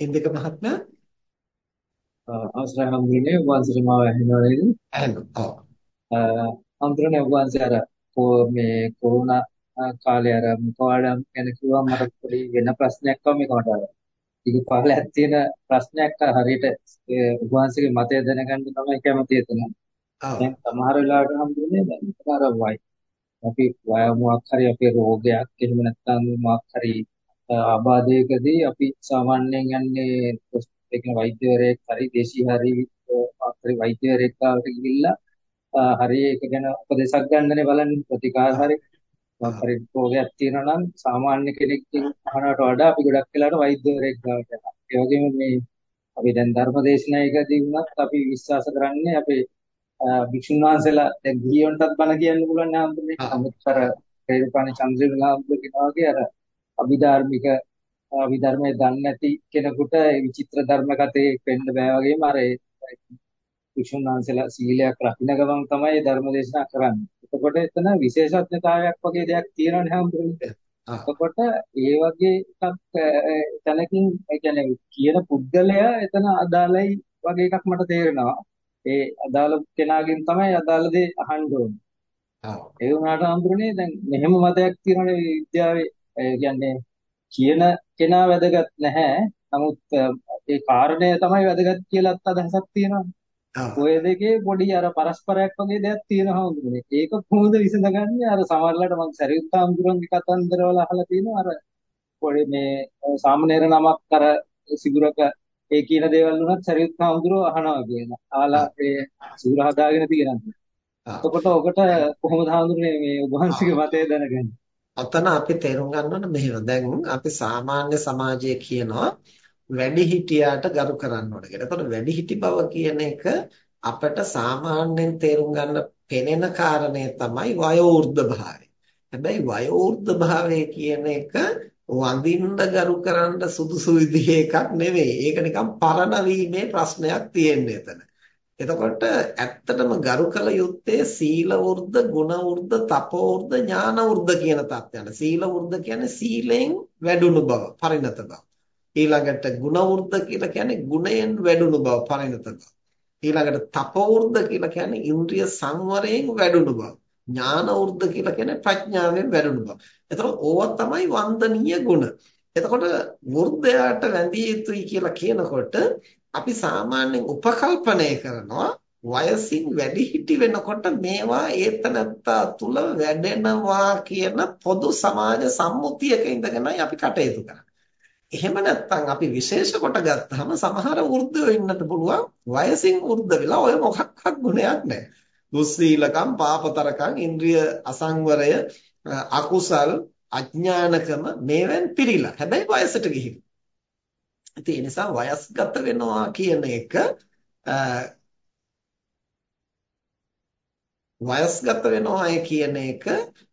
ඉන්දික මහත්මයා අවසරයි හම්බුනේ වංශේ මාව ඇහෙනවා නේද? ඇහෙනවා. ඔව්. හම්බුනේ වංශේ අර මේ කොරෝනා කාලේ අර මුඛවාඩම් ගැන කිව්වම මට පොඩි වෙන ප්‍රශ්නයක් ආවා මේකට අර. ටික පහලක් තියෙන ප්‍රශ්නයක් හරියට වංශගේ මතය දැනගන්න තමයි කැමති එතන. දැන් සමහර වෙලාවට හම්බුනේ දැන් අර වයි. අපි මොකක් හරි අපේ රෝගයක් එහෙම නැත්නම් මොකක් හරි ආබාධයකදී අපි සාමාන්‍යයෙන් යන්නේ ඒ කියන්නේ වෛද්‍යවරයෙක් හරි දේශී හරි හරි වෛද්‍යවරයෙක් ගාවට ගිහිල්ලා හරි ඒක ගැන උපදේශක් ගන්නනේ බලන්නේ ප්‍රතිකාර හරි හරි රෝගයක් තියෙනවා නම් සාමාන්‍ය කෙනෙක්ගෙන් අහනවට වඩා අපි ගොඩක් වෙලාවට වෛද්‍යවරයෙක් ගාවට යනවා. ඒ වගේම මේ අපි දැන් ධර්මදේශනයකදී වුණත් අපි විශ්වාස කරන්නේ අපේ භික්ෂුන් වහන්සේලා දැන් ගිහියන්ටත් බණ කියන්න පුළුවන් නේ අම්බුනේ. නමුත් අර රේරුකාණේ චන්ද්‍රේන ආම්බුල කියනවා වගේ අර අභිධාර්මික අභිධර්මයේ දන්නේ නැති කෙනෙකුට විචිත්‍ර ධර්ම කතේ වෙන්න බෑ වගේම අර විසුණුවන්සලා සීලයක් රකින්න ගමන් තමයි ධර්ම දේශනා කරන්නේ. එතකොට එතන විශේෂඥතාවයක් වගේ දෙයක් තියෙනවනේ හැමෝටම. එතකොට ඒ වගේ එකක් තැනකින් ඒ කියන්නේ කියන පුද්ගලයා එතන අදාළයි වගේ එකක් මට තේරෙනවා. ඒ අදාළ කෙනාගෙන් තමයි අදාළ දේ අහන්න ඕනේ. ඒ වුණාට අඳුරනේ දැන් මෙහෙම මතයක් තියෙනනේ විද්‍යාවේ ඒ කියන්නේ කියන කෙනා වැදගත් නැහැ. නමුත් ඒ කාරණය තමයි වැදගත් කියලාත් අදහසක් තියෙනවා. ඔය දෙකේ පොඩි අර පරස්පරයක් වගේ දෙයක් තියෙනවා හඳුනන්නේ. ඒක කොහොමද විසඳගන්නේ? අර සමහරවිට මම සරියුත් හඳුරන්ගේ කතන්දරවල අහලා තියෙනවා අර පොඩි මේ සාමනීර නමක් අර සිගුරක ඒ කියන දේවල් වුණත් සරියුත් හඳුරෝ අහනවා කියන. ආලා ඒ සිගුර හදාගෙන තියෙනවා. එතකොට ඔකට කොහොමද හඳුනන්නේ මේ ඔබ වහන්සේගේ මතය දැනගන්නේ? අතන අපි තේරුම් ගන්න ඕන මෙහෙම. දැන් අපි සාමාන්‍ය සමාජයේ කියනවා වැඩිහිටියාට ගරු කරන්න ඕන කියලා. එතකොට වැඩිහිටි බව කියන එක අපිට සාමාන්‍යයෙන් තේරුම් ගන්න පෙනෙන කාරණය තමයි වයෝවෘද්ධ භාවය. හැබැයි වයෝවෘද්ධ භාවය කියන එක වඳින්න ගරු කරන්න සුදුසු විදිහේ එකක් නෙවෙයි. ඒක නිකන් පරණ වීමේ ප්‍රශ්නයක් තියෙන්නේ එතන. එතකොට ඇත්තටම ගරු කළ යුත්තේ සීල වෘද්ධ, ගුණ වෘද්ධ, තපෝ වෘද්ධ, ඥාන වෘද්ධ කියන தත්යන. සීල වෘද්ධ කියන්නේ සීලෙන් වැඩුණු බව, පරිණත බව. ඊළඟට ගුණ වෘද්ධ කියලා කියන්නේ ගුණයෙන් වැඩුණු බව, පරිණත බව. ඊළඟට තපෝ වෘද්ධ කියලා කියන්නේ ඉන්ද්‍රිය සංවරයෙන් වැඩුණු බව. ඥාන වෘද්ධ කියලා කියන්නේ ප්‍රඥාවෙන් වැඩුණු බව. එතකොට ඕවා තමයි වන්දනීය ගුණ. එතකොට වෘද්ධයාට වැඳිය යුතුයි කියලා කියනකොට අපි සාමාන්‍යයෙන් උපකල්පනය කරනවා වයසින් වැඩිහිටි වෙනකොට මේවා ඒතනත්තා තුල වැඩෙනවා කියන පොදු සමාජ සම්මුතියක ඉඳගෙනයි අපි කටයුතු කරන්නේ. එහෙම නැත්නම් අපි විශේෂ කොට ගත්තාම සමහර වෘද්ධයෝ ඉන්නත් පුළුවන් වයසින් වෘද්ධ වෙලා ඔය මොකක්වත් ගුණයක් නැහැ. දුස්සීලකම්, පාපතරකම්, ඉන්ද්‍රිය අසංවරය, අකුසල්, අඥානකම මේවෙන් පිරීලා. හැබැයි වයසට ගිහින් ඉතින් ඒ නිසා වයස්ගත වෙනවා කියන එක වයස්ගත වෙනවාය කියන එක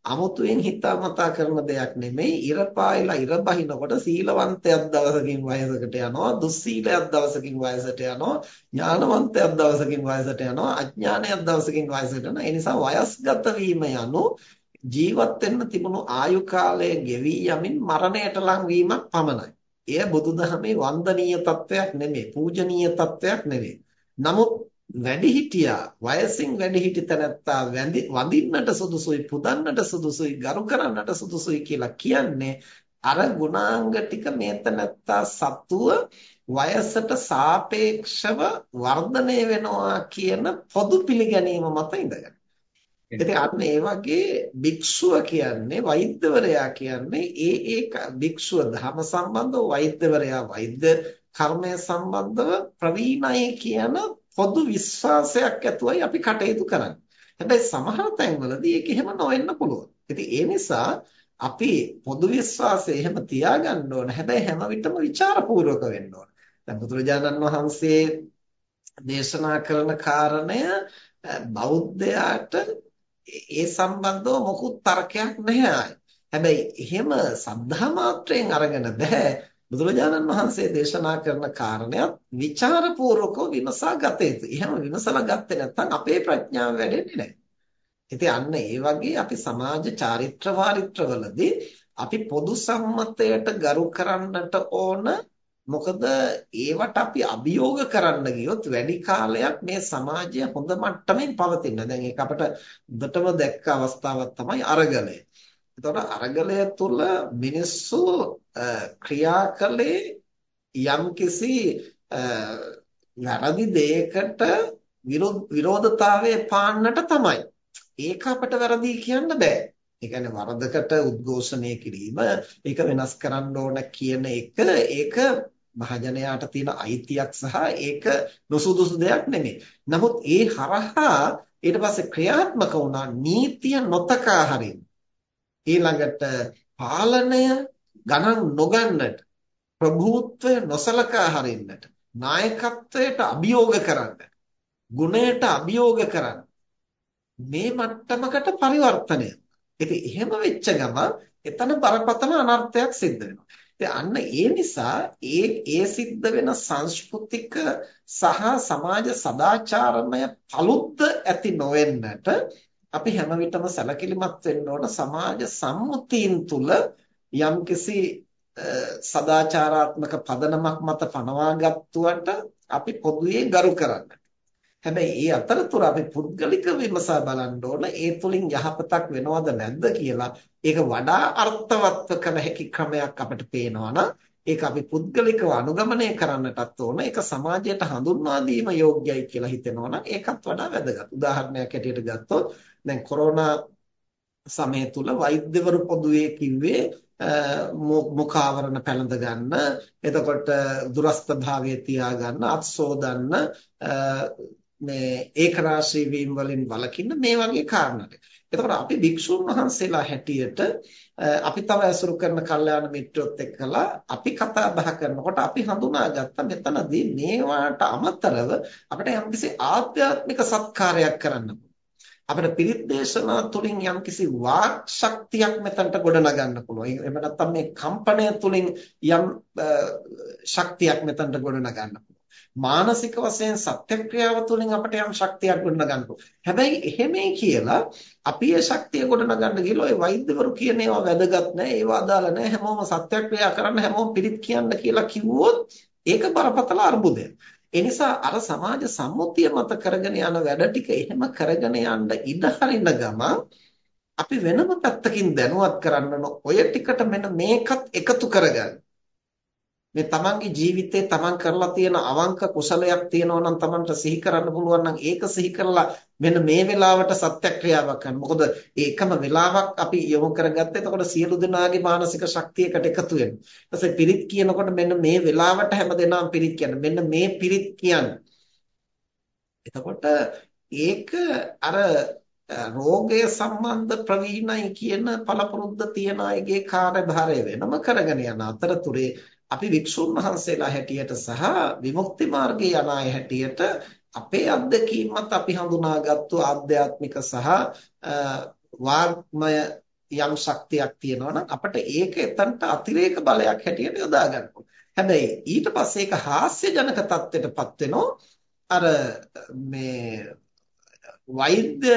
අමුතුවෙන් හිතාමතා කරන දෙයක් නෙමෙයි. ඉර පායලා ඉර බහිනකොට සීලවන්තයෙක් දවසකින් වයසකට යනවා දුස්සීලයක් දවසකින් වයසට යනවා ඥානවන්තයෙක් දවසකින් වයසට යනවා අඥානයක් දවසකින් වයසට යනවා. ඒ නිසා වයස්ගත වීම යනු ජීවත් වෙන්න තිබුණු ආයු කාලය ගෙවි යමින් මරණයට ලං වීමක් පමණයි. එය බුදුදහමේ වන්දනීය තත්වයක් නෙමෙයි, පූජනීය තත්වයක් නෙමෙයි. නමුත් වැඩිහිටියා වයසින් වැඩිහිටි තැනැත්තා වඳින්නට සුදුසුයි, පුදන්නට සුදුසුයි, ගරු කරන්නට සුදුසුයි කියලා කියන්නේ අර ගුණාංග ටික මේ තැනැත්තා සතුව වයසට සාපේක්ෂව වර්ධනය වෙනවා කියන පොදු පිළිගැනීම මත ඉඳගෙන. ඉතින් අන්න ඒ වගේ භික්ෂුව කියන්නේ වෛද්‍යවරයා කියන්නේ ඒ ඒ භික්ෂුව ධර්ම සම්බන්ධව වෛද්‍යවරයා වෛද්‍ය කර්මය සම්බන්ධව ප්‍රවීණයි කියන පොදු විශ්වාසයක් ඇතුවයි අපි කටයුතු කරන්නේ. හැබැයි සමහර තැන්වලදී ඒක එහෙම නොවෙන්න පුළුවන්. ඉතින් ඒ නිසා අපි පොදු විශ්වාසය එහෙම තියාගන්න ඕන. හැබැයි හැම විටම ਵਿਚාරපූර්වක වෙන්න ඕන. දැන් බුදුරජාණන් වහන්සේ දේශනා කරන කාරණය බෞද්ධයාට ඒ සම්බන්ධව මොකුත් තර්කයක් නැහැ හැබැයි එහෙම සද්ධා මාත්‍රයෙන් අරගෙන බෑ බුදුරජාණන් වහන්සේ දේශනා කරන කාරණයක් ਵਿਚාරපූර්වකව විමසා ගත යුතුයි. එහෙම විමසලා ගත්තේ නැත්නම් අපේ ප්‍රඥාව වැඩෙන්නේ නැහැ. ඉතින් අන්න ඒ වගේ අපි සමාජ චාරිත්‍ර වාරිත්‍රවලදී අපි පොදු සම්මතයට ගරු කරන්නට ඕන මොකද ඒවට අපි අභියෝග කරන්න ගියොත් වැඩි කාලයක් මේ සමාජය හොඳ මට්ටමින් පවතින. දැන් ඒක අපිට හොඳටම දැක්ක අවස්ථාවක් තමයි අරගලය. එතකොට අරගලය තුල මිනිස්සු ක්‍රියා කළේ යම්කිසි වැරදි දෙයකට විරෝධතාවයේ පාන්නට තමයි. ඒක අපිට වැරදි කියන්න බෑ. ඒ කියන්නේ වරදකට උද්ඝෝෂණය කිරීම ඒක වෙනස් කරන්න ඕන කියන එක ඒක මහජනයාට තියෙන අයිතියක් සහ ඒක නුසුදුසු දෙයක් නෙමෙයි. නමුත් ඒ හරහා ඊට පස්සේ ක්‍රියාත්මක වුණා නීතිය නොතකා හරින්න. ඊළඟට පාලනය ගණන් නොගන්නට ප්‍රභූත්වය නොසලකා හරින්නට නායකත්වයට අභියෝග කරන්න ගුණයට අභියෝග කරන්න මේ මට්ටමකට පරිවර්තනය. ඉතින් එහෙම වෙච්ච ගමන් එතන බරපතල අනර්ථයක් සිද්ධ වෙනවා. ඉතින් අන්න ඒ නිසා ඒ ඒ සිද්ධ වෙන සංස්කෘතික සහ සමාජ සදාචාරමය paludd ඇති නොවෙන්නට අපි හැම විටම සැලකිලිමත් වෙන්න ඕන සමාජ සම්මුතීන් තුල යම්කිසි සදාචාරාත්මක පදනමක් මත පනවා ගත්තුවට අපි පොදුවේ ගරු කරන්න. හැබැයි ඒ අතරතුර අපි පුද්ගලික විමසා බලන්න ඕන ඒ තුලින් යහපතක් වෙනවද නැද්ද කියලා ඒක වඩා අර්ථවත්ව කළ හැකි ක්‍රමයක් අපිට පේනවා ඒක අපි පුද්ගලිකව අනුගමනය කරන්නටත් ඕන ඒක සමාජයට හඳුන්වා දීම යෝග්‍යයි කියලා හිතෙනවා නම් ඒකත් වඩා වැදගත්. උදාහරණයක් ඇටියට ගත්තොත් දැන් කොරෝනා සමය තුල වෛද්‍යවරු පොදුවේ කිව්වේ මුඛාවරණ පැළඳ ගන්න එතකොට දුරස්ත භාවයේ තියාගන්න අත් සෝදන්න මේ ඒකරාශී වීම වලින් වළකින්න මේ වගේ කාරණා ටික. එතකොට අපි භික්ෂුන් වහන්සේලා හැටියට අපි තව ඇසුරු කරන කල්යාණ මිත්‍රොත් එක්කලා අපි කතා බහ කරනකොට අපි හඳුනාගත්ත මෙතනදී මේවාට අමතරව අපිට යම්කිසි ආධ්‍යාත්මික සත්කාරයක් කරන්න අපිට පිරිත් දේශනා තුලින් යම්කිසි වාක් ශක්තියක් මෙතනට ගොඩනගන්න පුළුවන්. එහෙම නැත්නම් මේ කම්පණය තුලින් යම් ශක්තියක් මෙතනට ගොඩනගන්න පුළුවන්. මානසික වශයෙන් සත්‍යක්‍රියාව තුළින් අපට යම් ශක්තියක් ගොඩනගන්න හැබැයි එහෙමයි කියලා අපි ඒ ශක්තිය ගොඩනගන්න ගිහලා ඒ වෛද්‍යවරු කියන ඒවා වැදගත් නැහැ ඒවා අදාළ නැහැ හැමෝම සත්‍යක්‍රියා කරන්න හැමෝම පිළිත් කියන්න කියලා කිව්වොත් ඒක බරපතල අර්බුදයක්. ඒ නිසා අර සමාජ සම්මුතිය මත කරගෙන යන වැඩ ටික එහෙම කරගෙන යන්න ඉඩ හරින ගම අපි වෙනම පැත්තකින් දැනුවත් කරන්න ඔය ටිකට මෙන්න මේකත් එකතු කරගන්න. මේ තමන්ගේ ජීවිතේ තමන් කරලා තියෙන අවංක කුසලයක් තියෙනවා නම් තමන්ට සිහි කරන්න පුළුවන් නම් ඒක සිහි කරලා මෙන්න මේ වෙලාවට සත්‍යක්‍රියාවක් කරන්න. මොකද ඒකම වෙලාවක් අපි යොමු කරගත්තා. එතකොට සියලු දෙනාගේ මානසික ශක්තියකට එකතු වෙනවා. ඊපස්සේ පිරිත් කියනකොට මෙන්න මේ වෙලාවට හැමදෙනාම පිරිත් කියන්න. මෙන්න මේ පිරිත් කියන්න. එතකොට ඒක අර රෝගය සම්බන්ධ ප්‍රවීණයි කියන පළපුරුද්ද තියන අයගේ කාර්යභාරය වෙනම කරගෙන යන අතරතුරේ අපි වික්ෂුන් වහන්සේලා හැටියට සහ විමුක්ති මාර්ගයේ යන අය හැටියට අපේ අත්දැකීමත් අපි හඳුනාගත්තු ආධ්‍යාත්මික සහ වාග්මය යම් ශක්තියක් තියෙනවා නම් අපිට ඒක එතනට අතිරේක බලයක් හැටියට යොදා ගන්න හැබැයි ඊට පස්සේ ඒක හාස්‍යජනක තත්ත්වයටපත් වෙනවා. අර මේ වෛද්‍ය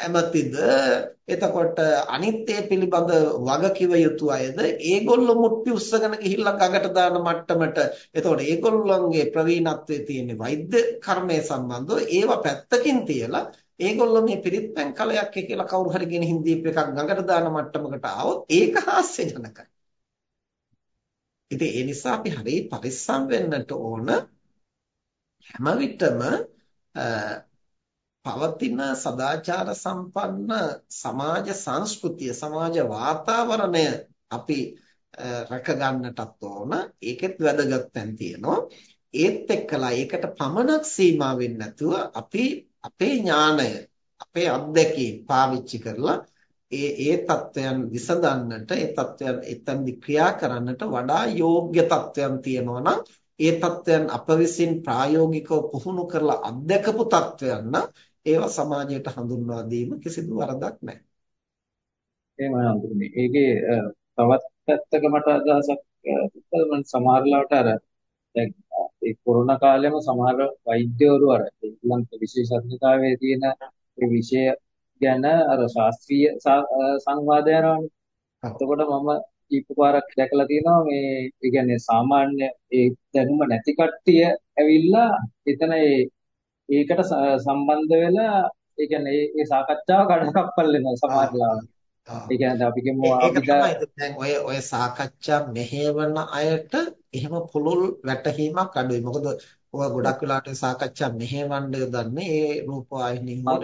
ඇමතිද? එතකොට අනිත්‍ය පිළිබඳ වගකිව යුතු අයද? ඒගොල්ලෝ මුට්ටි උස්සගෙන ගිහිල්ලා ගඟට දාන මට්ටමට. එතකොට ඒගොල්ලන්ගේ ප්‍රවීණත්වයේ තියෙන වෛද්‍ය කර්මයේ සම්බන්ධව. ඒව පැත්තකින් තියලා ඒගොල්ලෝ මේ පිරිත්පැන් කලයක් කියලා කවුරු හරි ගෙන හින්දීප් එකක් ගඟට දාන මට්ටමකට ආවොත් ඒක හාස්‍යජනකයි. ඉතින් ඒ නිසා අපි හරිය පරිස්සම් වෙන්නට ඕන හැම විටම පවතින සදාචාර සම්පන්න සමාජ සංස්කෘතිය සමාජ වාතාවරණය අපි රැක ගන්නටත් ඕන. ඒකෙත් වැදගත් තැන් තියෙනවා. ඒත් එක්කලා ඒකට පමණක් සීමා වෙන්නේ නැතුව අපි අපේ ඥාණය අපේ අත්දැකීම් පාවිච්චි කරලා ඒ ඒ தත්වයන් විසඳන්නට ඒ தත්වයන් එතෙන්දි ක්‍රියා කරන්නට වඩා යෝග්‍ය தත්වයන් තියෙනවා නම් ඒ தත්වයන් අප විසින් ප්‍රායෝගිකව පුහුණු කරලා අත්දකපු தත්වයන් නම් ඒවා සමාජයට හඳුන්වා දීම කිසිදු වරදක් නැහැ. එහෙමයි අඳුරන්නේ. ඒකේ තවත් පැත්තක මට අදහසක් මම සමහර ලාවට අර දැන් ඒ කොරෝනා කාලෙම සමහර වෛද්‍යවරු අර ඒගොල්ලන්ට විශේෂඥතාවයේ තියෙන ඒ විෂය ගැන අර ශාස්ත්‍රීය සංවාද යනවානේ. එතකොට මම කීප පාරක් දැකලා තියෙනවා මේ ඒ කියන්නේ සාමාන්‍ය ඒ දැනුම නැති කට්ටිය ඇවිල්ලා එතන ඒ ඒකට සම්බන්ධ වෙලා ඒ කියන්නේ ඒ ඒ සාකච්ඡාව කඩකප්පල් වෙනවා සමහර ලාවට. ඒ කියන්නේ අපි කියමු දැන් ඔය ඔය සාකච්ඡා මෙහෙවන අයට එහෙම පුළුල් වැටහීමක් අඩුයි. මොකද ඔය ගොඩක් වෙලාවට සාකච්ඡා මෙහෙවන්න යොදන්නේ ඒ රූපවාහිනිය හෝ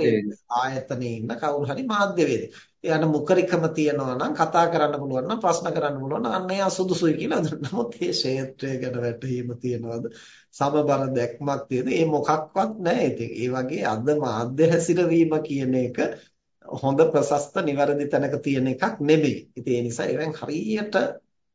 ආයතනයේ ඉන්න කවුරු හරි මාධ්‍යවේදී. එයාට මුකරිකම තියනවා නම් කතා කරන්න පුළුවන් නම් ප්‍රශ්න කරන්න පුළුවන් නම් අන්න එයා සුදුසුයි කියලා නමුත් මේ ක්ෂේත්‍රය ගැන වැටහීම තියනවාද? සමබර දැක්මක් තියෙද ඒ මොකක්වත් නැහැ. ඉතින් ඒ වගේ අද මාධ්‍ය හැසිරවීම කියන එක හොඳ ප්‍රශස්ත නිවැරදි තැනක තියෙන එකක් නෙමෙයි. ඉතින් ඒ නිසා ඒවෙන් හරියට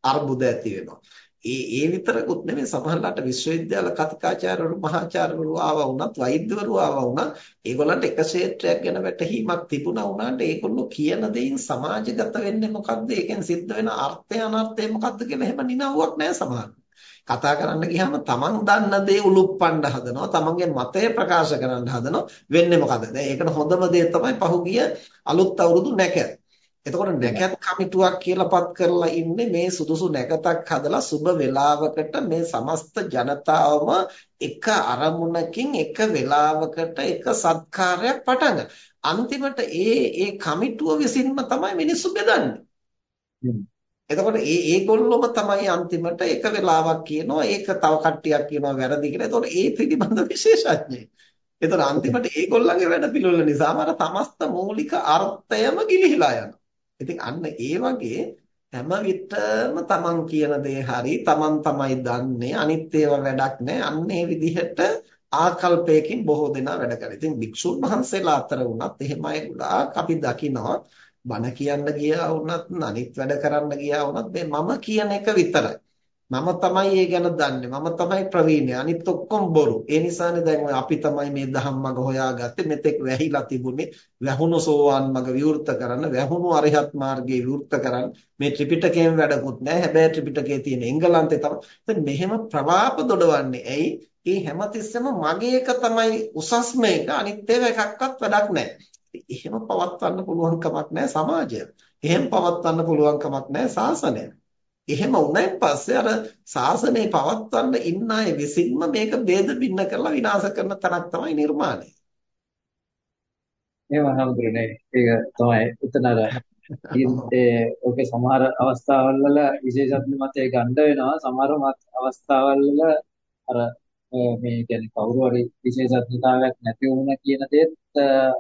අර්බුද ඇති වෙනවා. ඒ ඒ විතරකුත් නෙමෙයි සමහරවිට විශ්වවිද්‍යාල කතිකාචාර්යවරු මහාචාර්යවරු ආවා වුණත් වෛද්‍යවරු ආවා වුණත් ඒගොල්ලන්ට එක ක්ෂේත්‍රයක් ගැන වැටහීමක් තිබුණා වුණාට ඒගොල්ලෝ කියන දේෙන් සමාජගත වෙන්නේ මොකද්ද? ඒකෙන් සිද්ධ වෙන අර්ථය අනර්ථය මොකද්ද කියලා එහෙම නිනව්වක් නැහැ සමහරවිට. කතා කරන්න ගියාම තමන් දන්න දේ උලුප්පන්න හදනවා තමන්ගේ මතය ප්‍රකාශ කරන්න හදනවා. වෙන්නේ මොකද දැන් ඒකට හොඳම දේ තමයි පහුගිය අලුත් අවුරුදු නැකත්. එතකොට නැකත් කමිටුවක් කියලා පත් කරලා ඉන්නේ මේ සුදුසු නැකතක් හදලා සුබ වේලාවකට මේ සමස්ත ජනතාවම එක අරමුණකින් එක වේලාවකට එක සත්කාරයක් පටන් අන්තිමට ඒ ඒ කමිටුව විසින්ම තමයි මිනිස්සු බෙදන්නේ එතකොට ඒ ඒගොල්ලොම තමයි අන්තිමට එක වෙලාවක් කියනවා ඒක තව කට්ටියක් කියනවා වැරදි කියලා. එතකොට ඒ පිළිබඳ විශේෂඥයෙක්. එතකොට අන්තිමට ඒගොල්ලන්ගේ වැඩ පිළිවෙල නිසාම අර තමස්ත මූලික අර්ථයම ගිලිහිලා යනවා. ඉතින් අන්න ඒ වගේ හැම විටම තමන් කියන දේ හරි තමන් තමයි දන්නේ අනිත් ඒවා වැඩක් නැහැ. අන්න ඒ විදිහට ආකල්පයකින් බොහෝ දෙනා වැඩ කරනවා. ඉතින් භික්ෂුන් වහන්සේලා අතර වුණත් එහෙම අය ගොඩාක් අපි දකිනවා බණ කියන්න ගියා වුණත් අනිත් වැඩ කරන්න ගියා වුණත් මේ මම කියන එක විතරයි. මම තමයි ඒ ගැන දන්නේ. මම තමයි ප්‍රවීණය. අනිත් ඔක්කොම බොරු. ඒ නිසානේ දැන් අපි තමයි මේ ධම්මග හොයාගත්තේ. මෙතෙක් වැහිලා තිබුණේ වැහුණු සෝවාන් මග විවෘත කරන්න, වැහුණු අරිහත් මාර්ගයේ විවෘත කරන්න. මේ ත්‍රිපිටකයෙන් වැඩකුත් නැහැ. හැබැයි ත්‍රිපිටකයේ තියෙන එංගලන්තේ තමයි. ඉතින් මෙහෙම ප්‍රලාප දොඩවන්නේ. ඇයි? ඒ හැමතිස්සෙම මගේ එක තමයි උසස්ම එක. අනිත් ඒවා එකක්වත් වැඩක් නැහැ. එහෙම පවත්වන්න පුළුවන් කමක් නැහැ සමාජය. එහෙම පවත්වන්න පුළුවන් කමක් නැහැ ශාසනය. එහෙම වුණාන් පස්සේ අර ශාසනය පවත්වන්න ඉන්න අය විසින්ම මේක ભેද බින්න කරලා විනාශ කරන තරක් තමයි නිර්මාණය. එහෙම හම්බුනේ. ඒක තමයි උතන අර ඒ ඔකේ සමහර අවස්ථාවල් වල විශේෂඥ මතය ගන්න වෙනවා. සමහර අවස්ථාවල් වල අර මේ කියන්නේ කවුරු හරි විශේෂඥතාවයක් නැති වුණා කියන දේත්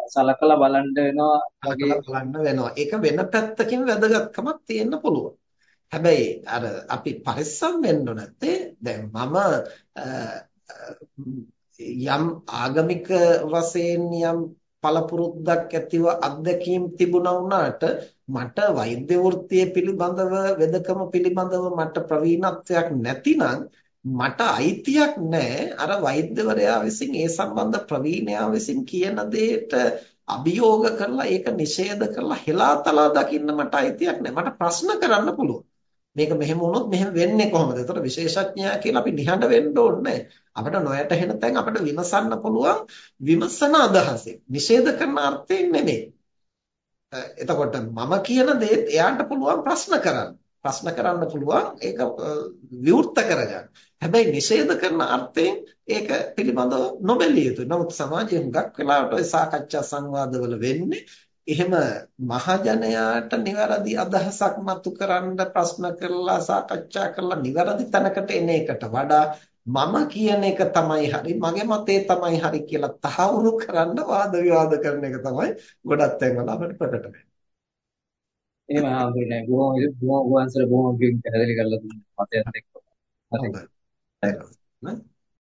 සලකලා බලන්න වෙනවා වගේ බලන්න වෙනවා. ඒක වෙන පැත්තකින් වැදගත්කමක් තියෙන්න පුළුවන්. හැබැයි අර අපි පරිස්සම් වෙන්න නැත්තේ දැන් මම යම් ආගමික වශයෙන් යම් පළපුරුද්දක් ඇතිව අත්දැකීම් තිබුණා වුණාට මට වෛද්‍ය වෘත්තිය පිළිබඳව වෙදකම පිළිබඳව මට ප්‍රවීණත්වයක් නැතිනම් මට අයිතියක් නැහැ අර වෛද්‍යවරයා විසින් ඒ සම්බන්ධ ප්‍රවීණයා විසින් කියන දෙයට අභියෝග කරලා ඒක නිෂේධ කරලා හෙලාතලා දකින්න මට අයිතියක් නැහැ මට ප්‍රශ්න කරන්න පුළුවන් මේක මෙහෙම වුණොත් මෙහෙම වෙන්නේ කොහොමද? ඒතකොට විශේෂඥයා කියලා අපි නිහඬ වෙන්න ඕනේ අපිට නොයැටහෙන තැන් අපිට විමසන්න පුළුවන් විමසන අදහසෙන්. නිෂේධ කරන අර්ථයෙන් නෙමෙයි. එතකොට මම කියන දේත් එයාට පුළුවන් ප්‍රශ්න කරන්න. ප්‍රශ්න කරන්න පුළුවන් ඒක විවෘත කරගන්න. හැබැයි නිෂේධ කරන අර්ථයෙන් ඒක පිළිබඳව නොබැලිය යුතුයි. නමුත් සමාජයේ හුඟක් වෙලාවට ওই සාකච්ඡා සංවාදවල වෙන්නේ එහෙම මහජනයාට නිවැරදි අදහසක් මතු කරන්න ප්‍රශ්න කරලා සාකච්ඡා කරලා නිවැරදි තැනකට එන එකට වඩා මම කියන එක තමයි හරි මගේ මතේ තමයි හරි කියලා තහවුරු කරන්න වාද විවාද කරන එක තමයි ගොඩක් තැන්වල අපිට ප්‍රකට වෙන්නේ. එහෙම හඳුනන්නේ බොහොම බොහොම වංශර බොහොම පැහැදිලි කරලා දුන්නා මතයත් එක්ක. හරි.